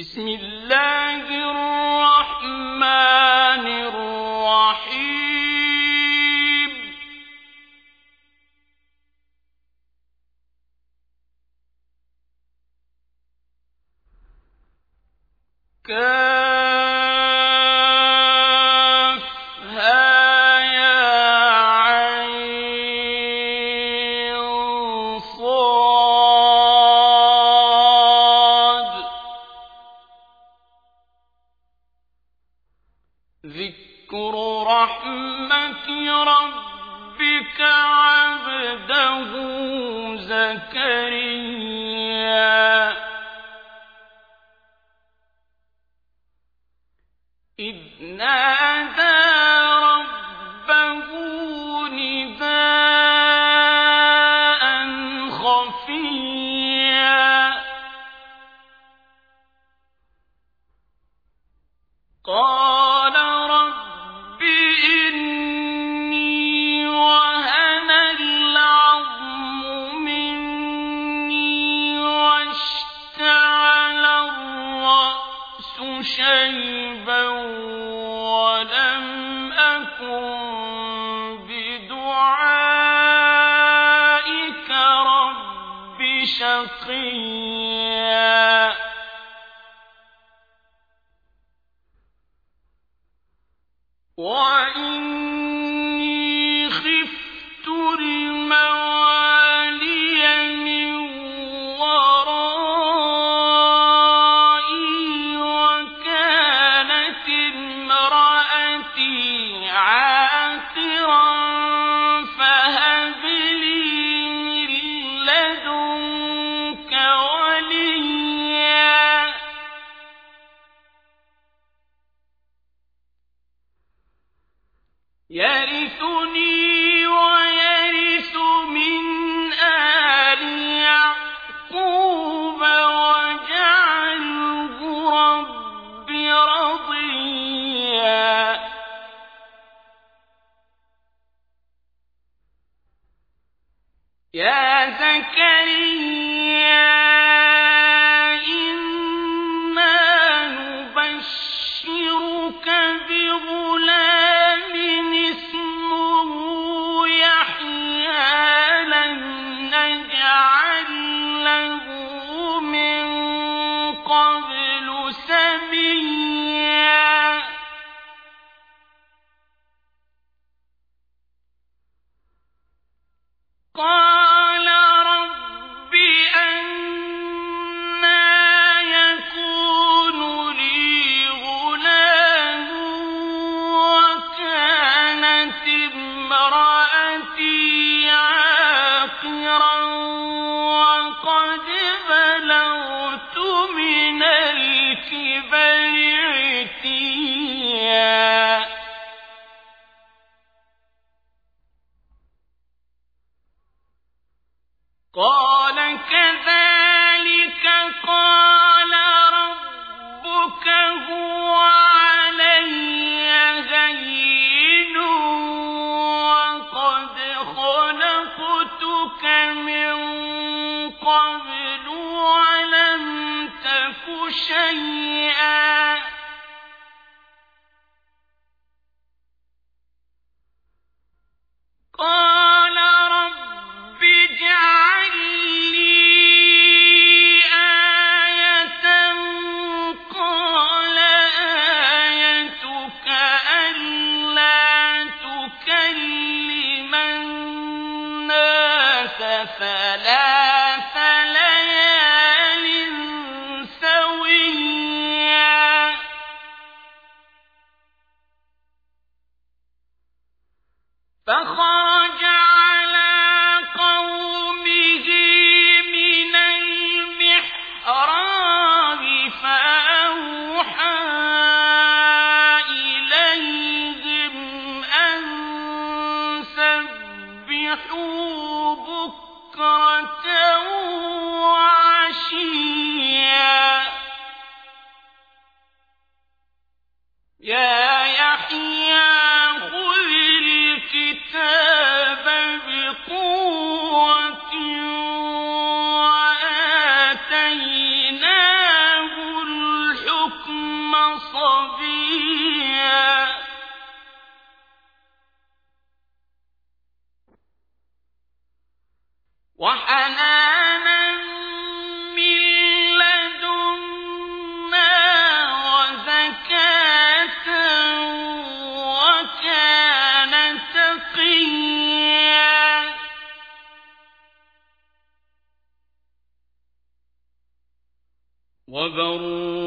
بسم الله الرحمن أكن وبرا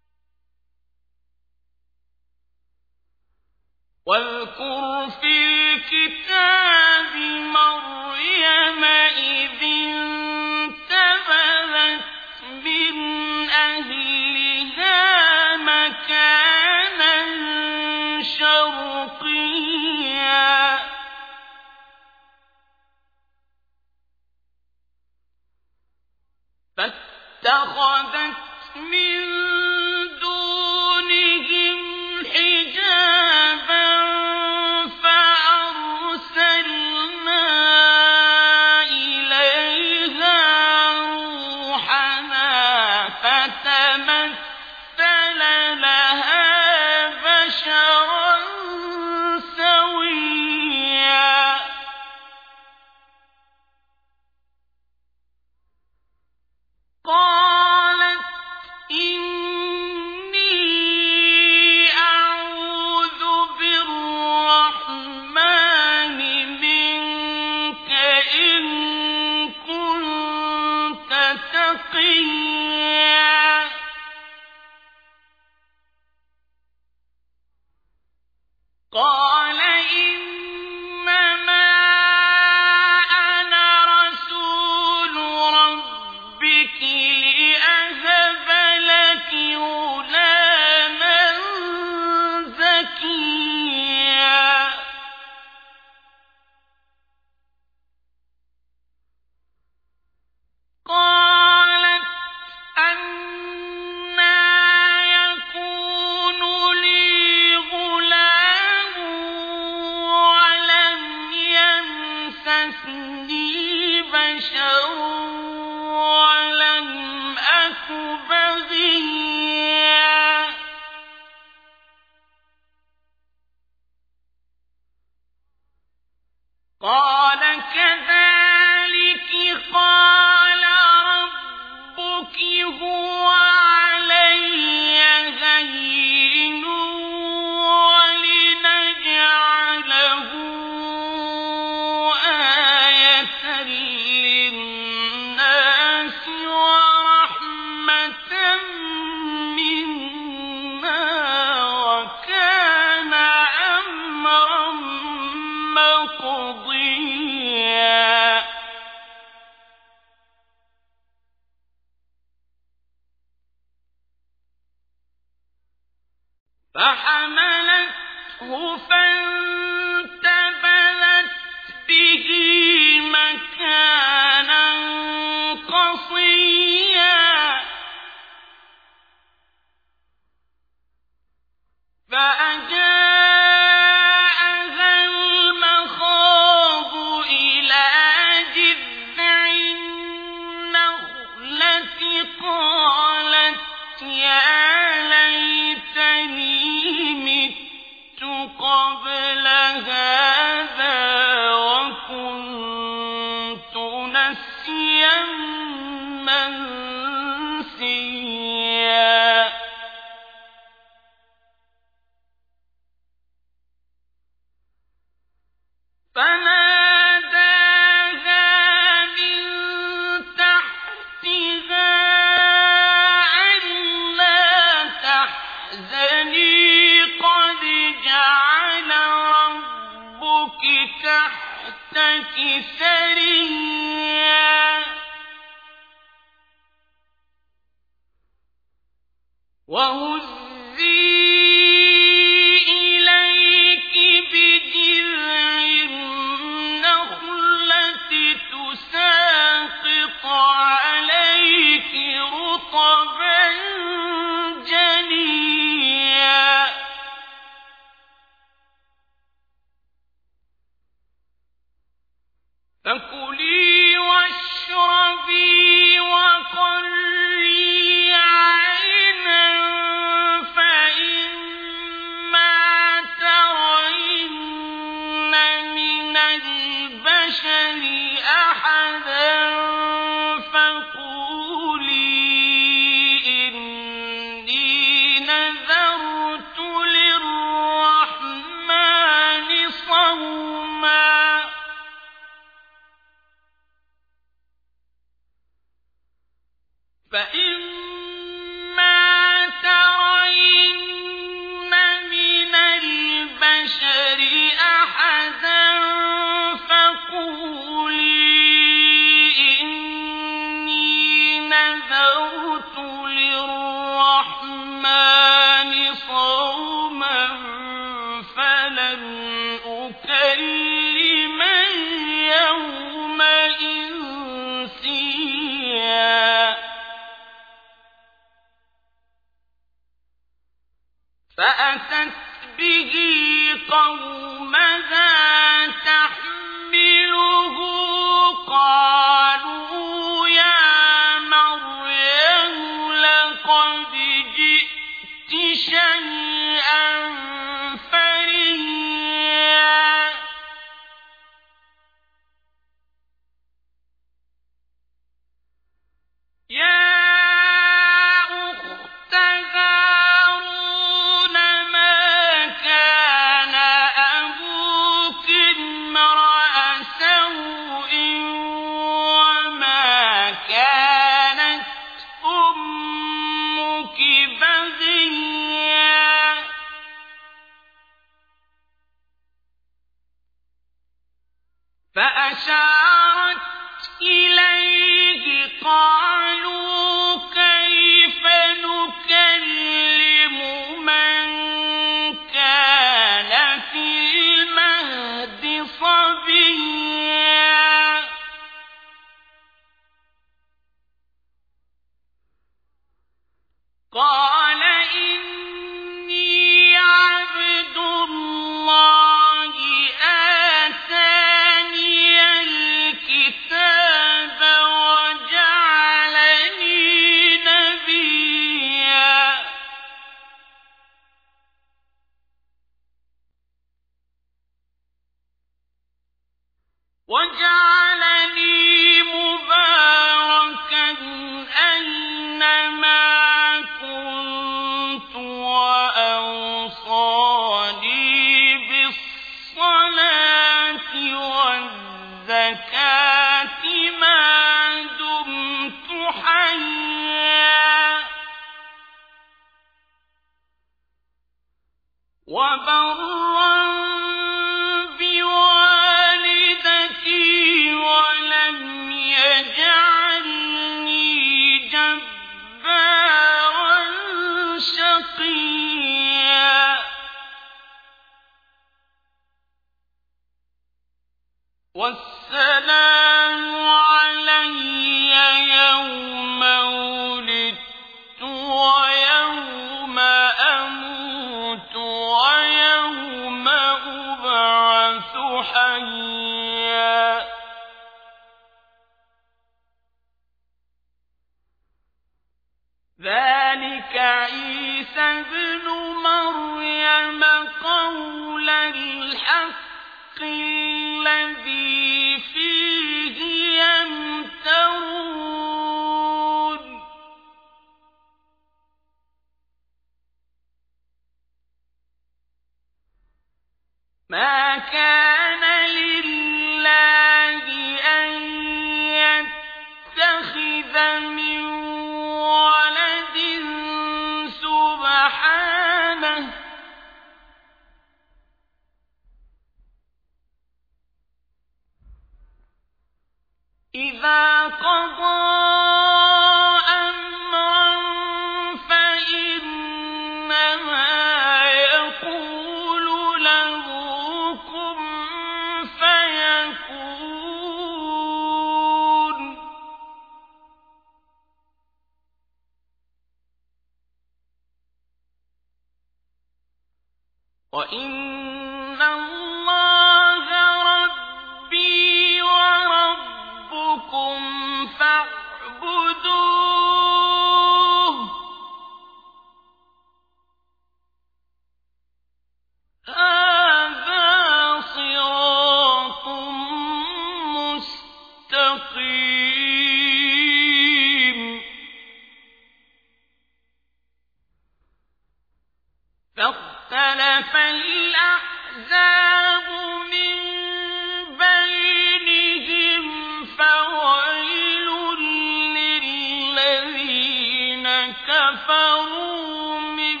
من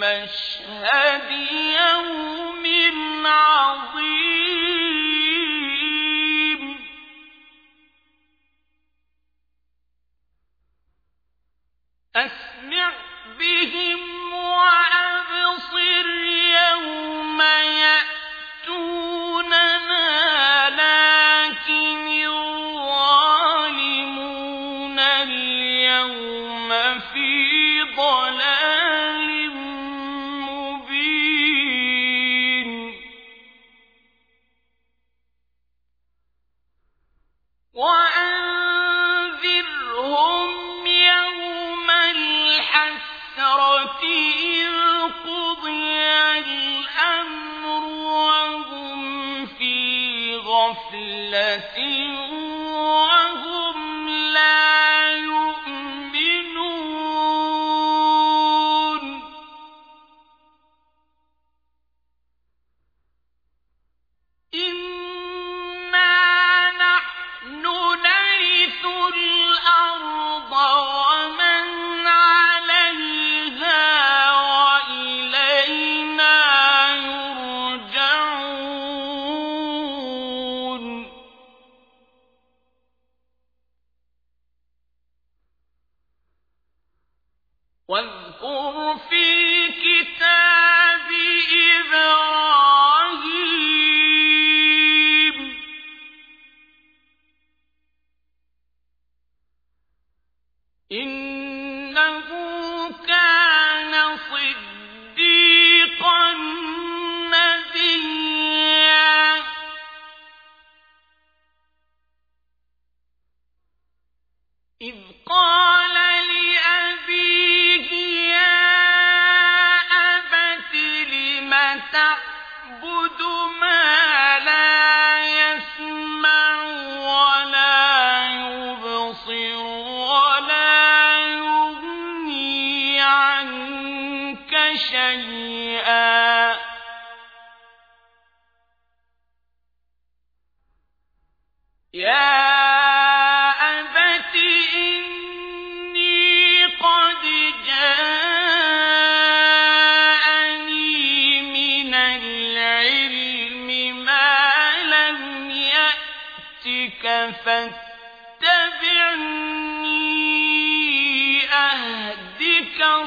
مشاء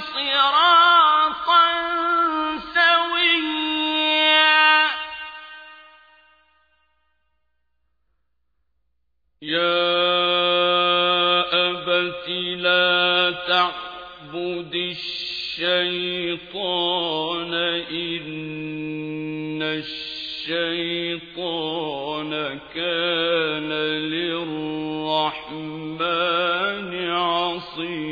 صراطا سويا. يا أبت لا الشيطان إن الشيطان كان للرحمن عصيا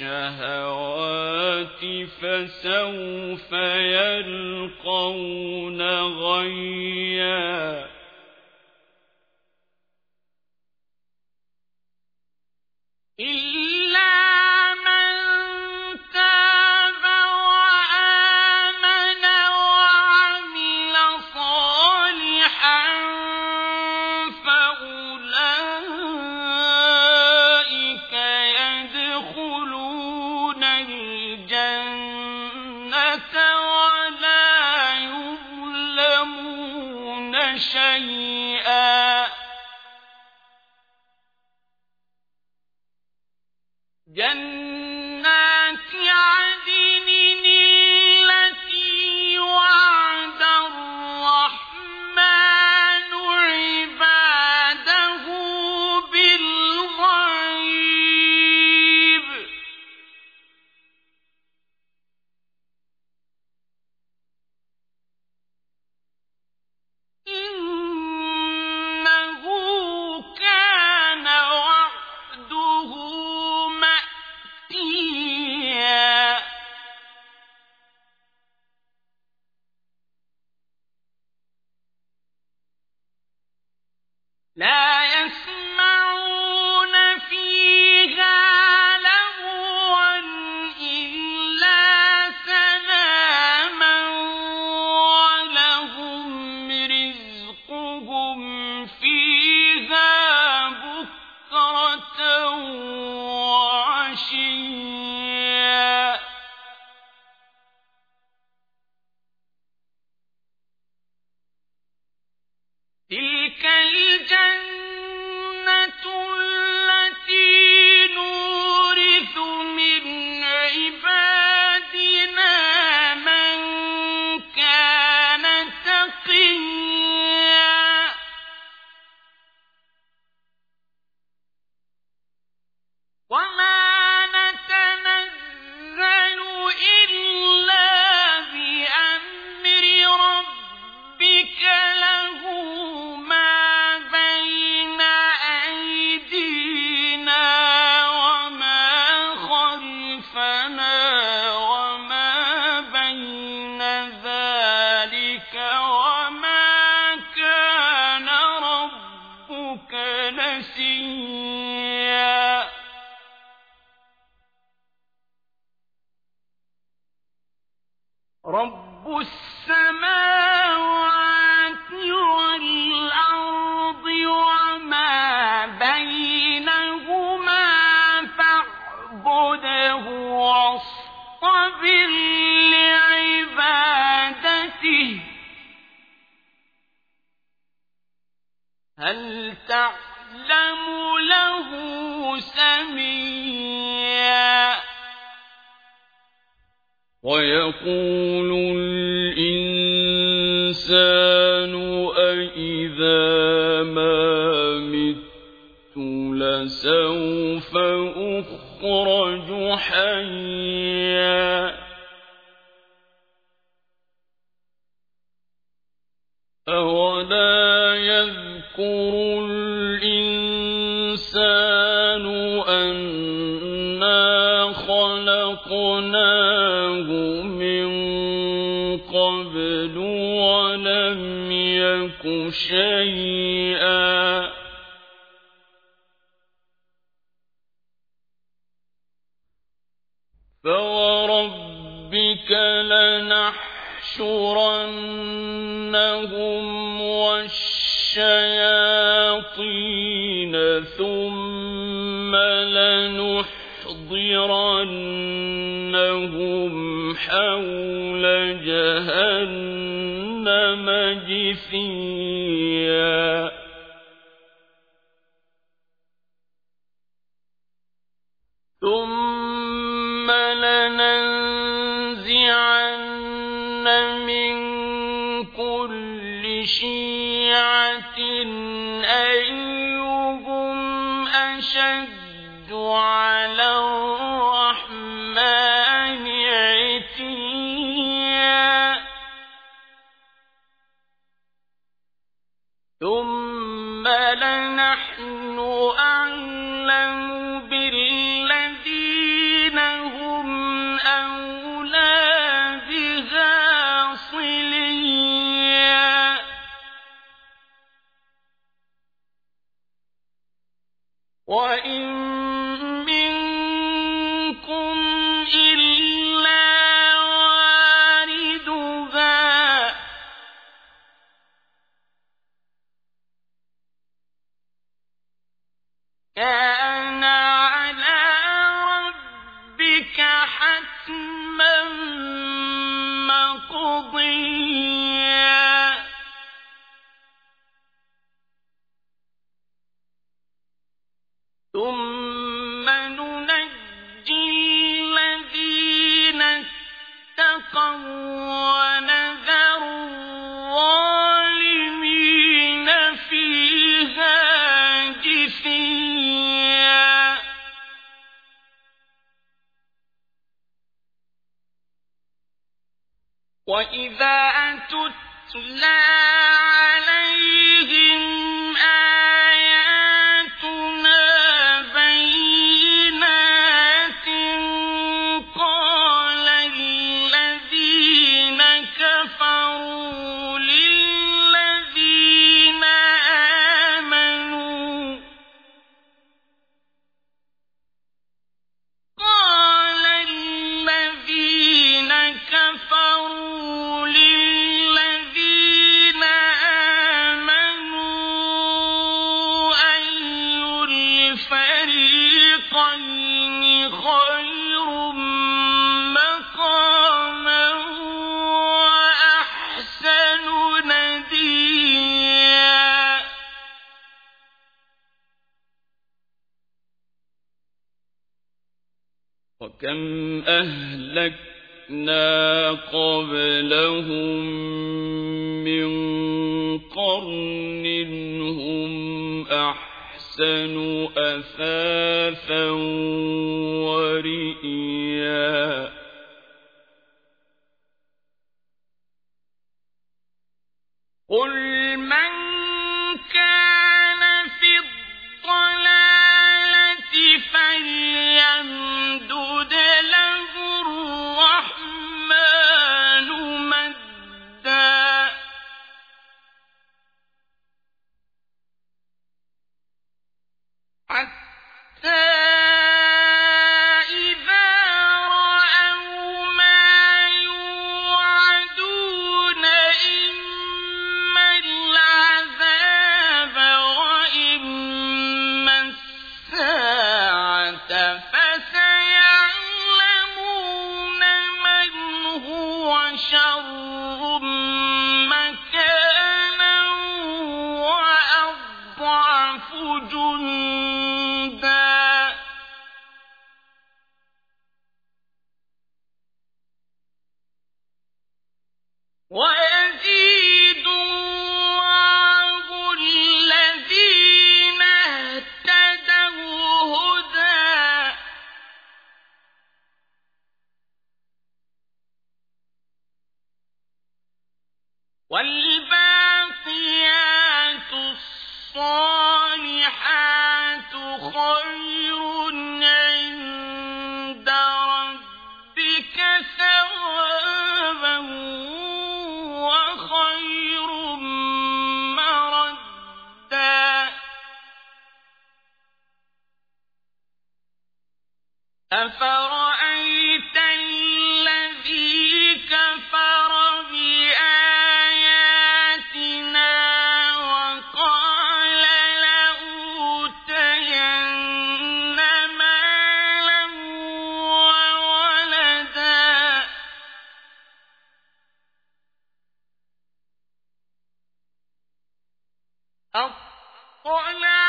الشهوات فسوف يلقون غيًّا. لا يقول الإنسان أَإِذَا ما مت لسوف أخرج حيا يملك شيئا فوربك لنحشرنهم والشياطين ثم لنحضرنهم حول جهنم خفيا ثم لننزعن من كل شيعة وإذا وكم أهلكنا قبلهم من قرن هم أحسن أثاثا ورئيا قل ولا